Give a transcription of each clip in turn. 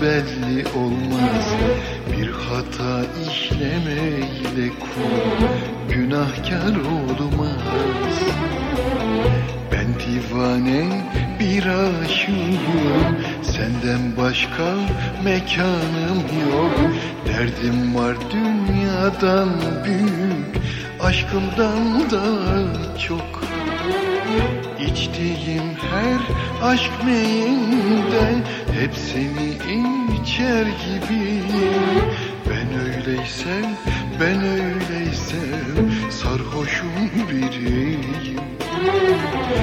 belli olmaz. Bir hata işlemeyle kul günahkar olmaz. Ben divane bir aşığım Senden başka mekanım yok. Derdim var dünyadan büyük Aşkımdan da çok. İçtiğim her aşk meyinden Hep seni içer gibiyim Ben öyleysem, ben öyleysem Sarhoşum biriyim.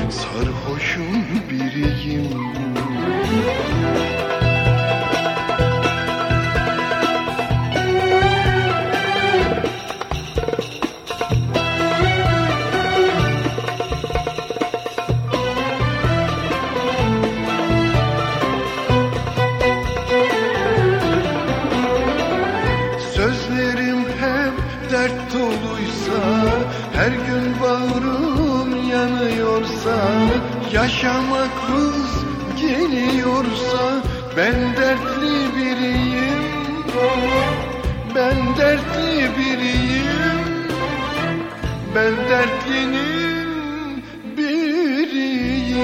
Sarhoşum biriyim Sözlerim hep dert doluysa Her gün bağrım yanıyorsa Yaşamak hız geliyorsa Ben dertli biriyim. Ben dertli biriyim. Ben dertlinin biriyim.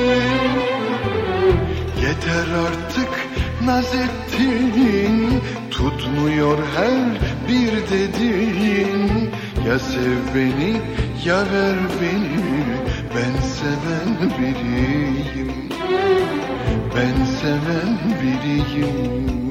Yeter artık naz ettiğin Tutmuyor her bir dediğin. Ya sev beni ya ver beni. Ben seven biriyim. Ben seven biriyim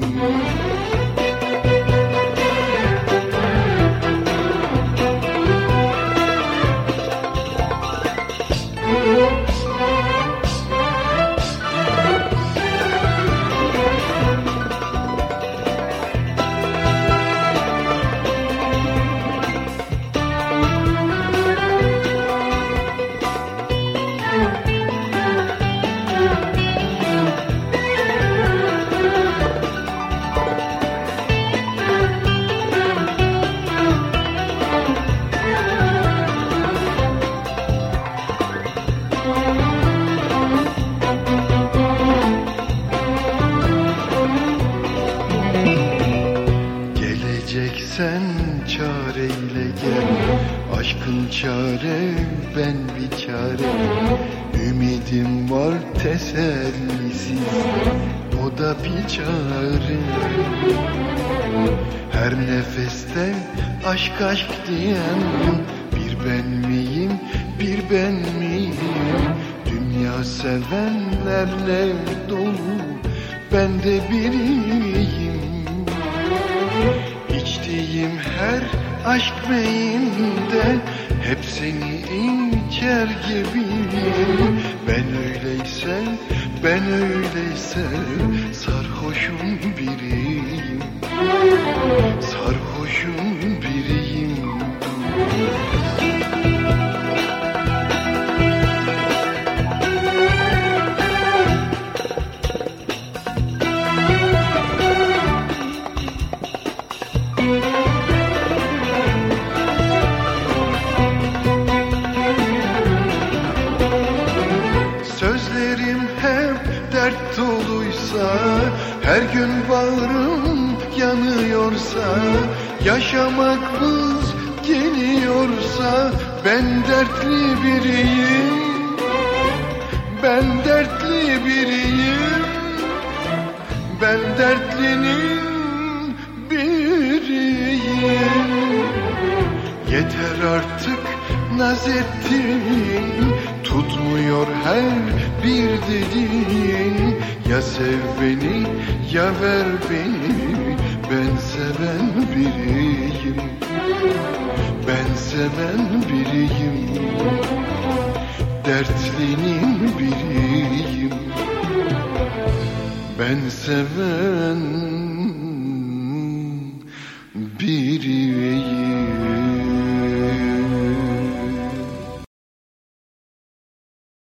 Aşkın çare ben bir çare. Ümidim var tesellisiz. O da bir çare. Her nefeste aşk aşk diyen Bir ben miyim bir ben miyim? Dünya sevenlerle dolu. Ben de biriyim. İçtiğim her aşk beyinde Hep seni incer gibiyim. Ben öyleysem, ben öyleysem Sarhoşum biriyim doluysa Her gün bağrım yanıyorsa Yaşamak hız geliyorsa Ben dertli biriyim. Ben dertli biriyim. Ben dertlinin biriyim. Yeter artık naz ettiğin Tutmuyor her bir dediğin ya sev beni ya ver beni Ben seven biriyim. Ben seven biriyim Dertlinin biriyim. Ben seven biriyim.